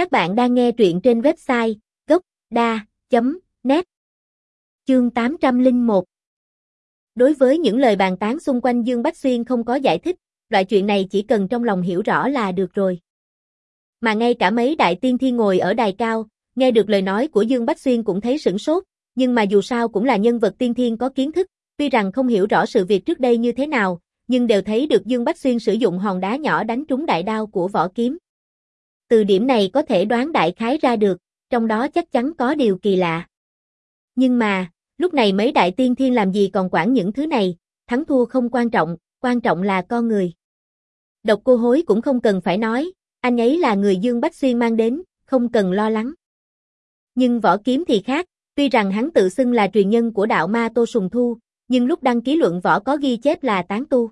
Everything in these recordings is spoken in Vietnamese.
Các bạn đang nghe truyện trên website gốc.da.net Chương 801 Đối với những lời bàn tán xung quanh Dương Bách Xuyên không có giải thích, loại chuyện này chỉ cần trong lòng hiểu rõ là được rồi. Mà ngay cả mấy đại tiên thiên ngồi ở đài cao, nghe được lời nói của Dương Bách Xuyên cũng thấy sửng sốt, nhưng mà dù sao cũng là nhân vật tiên thiên có kiến thức, tuy rằng không hiểu rõ sự việc trước đây như thế nào, nhưng đều thấy được Dương Bách Xuyên sử dụng hòn đá nhỏ đánh trúng đại đao của võ kiếm. Từ điểm này có thể đoán đại khái ra được, trong đó chắc chắn có điều kỳ lạ. Nhưng mà, lúc này mấy đại tiên thiên làm gì còn quản những thứ này, thắng thua không quan trọng, quan trọng là con người. Độc cô hối cũng không cần phải nói, anh ấy là người Dương Bách Xuyên mang đến, không cần lo lắng. Nhưng võ kiếm thì khác, tuy rằng hắn tự xưng là truyền nhân của đạo ma Tô Sùng Thu, nhưng lúc đăng ký luận võ có ghi chép là tán tu.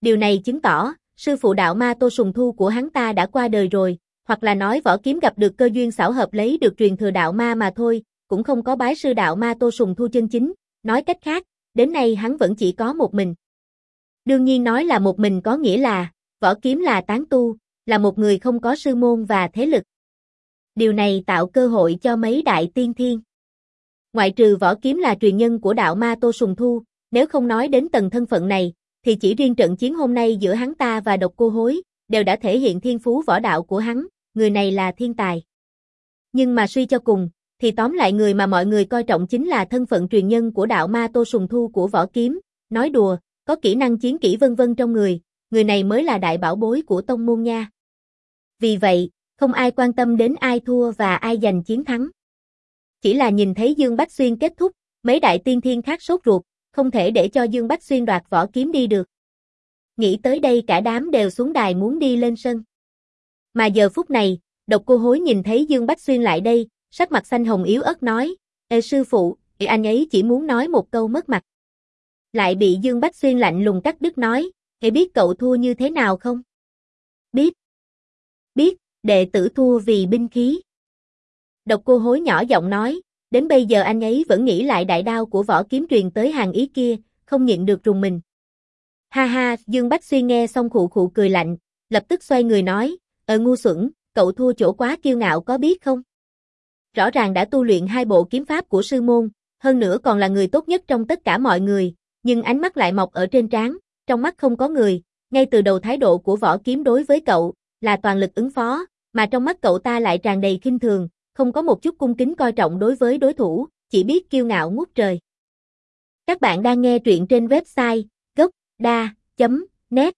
Điều này chứng tỏ, sư phụ đạo ma Tô Sùng Thu của hắn ta đã qua đời rồi, hoặc là nói võ kiếm gặp được cơ duyên xảo hợp lấy được truyền thừa đạo ma mà thôi, cũng không có bái sư đạo ma Tô Sùng Thu chân chính, nói cách khác, đến nay hắn vẫn chỉ có một mình. Đương nhiên nói là một mình có nghĩa là, võ kiếm là tán tu, là một người không có sư môn và thế lực. Điều này tạo cơ hội cho mấy đại tiên thiên. Ngoại trừ võ kiếm là truyền nhân của đạo ma Tô Sùng Thu, nếu không nói đến tầng thân phận này, thì chỉ riêng trận chiến hôm nay giữa hắn ta và độc cô hối, đều đã thể hiện thiên phú võ đạo của hắn, người này là thiên tài. Nhưng mà suy cho cùng, thì tóm lại người mà mọi người coi trọng chính là thân phận truyền nhân của đạo ma Tô Sùng Thu của võ kiếm, nói đùa, có kỹ năng chiến kỹ vân vân trong người, người này mới là đại bảo bối của tông môn nha. Vì vậy, không ai quan tâm đến ai thua và ai giành chiến thắng. Chỉ là nhìn thấy Dương Bách Xuyên kết thúc, mấy đại tiên thiên khác sốt ruột, không thể để cho Dương Bách Xuyên đoạt võ kiếm đi được. Nghĩ tới đây cả đám đều xuống đài muốn đi lên sân. Mà giờ phút này, độc cô hối nhìn thấy Dương Bách Xuyên lại đây, sắc mặt xanh hồng yếu ớt nói, Ê sư phụ, anh ấy chỉ muốn nói một câu mất mặt. Lại bị Dương Bách Xuyên lạnh lùng cắt đứt nói, Ê biết cậu thua như thế nào không? Biết. Biết, đệ tử thua vì binh khí. Độc cô hối nhỏ giọng nói, đến bây giờ anh ấy vẫn nghĩ lại đại đao của võ kiếm truyền tới hàng ý kia, không nhịn được rùng mình. Ha ha, Dương Bách Xuyên nghe xong khụ khụ cười lạnh, lập tức xoay người nói, Ờ ngu xuẩn, cậu thua chỗ quá kiêu ngạo có biết không? Rõ ràng đã tu luyện hai bộ kiếm pháp của sư môn, hơn nữa còn là người tốt nhất trong tất cả mọi người, nhưng ánh mắt lại mọc ở trên trán, trong mắt không có người, ngay từ đầu thái độ của võ kiếm đối với cậu, là toàn lực ứng phó, mà trong mắt cậu ta lại tràn đầy khinh thường, không có một chút cung kính coi trọng đối với đối thủ, chỉ biết kiêu ngạo ngút trời. Các bạn đang nghe truyện trên website gocda.net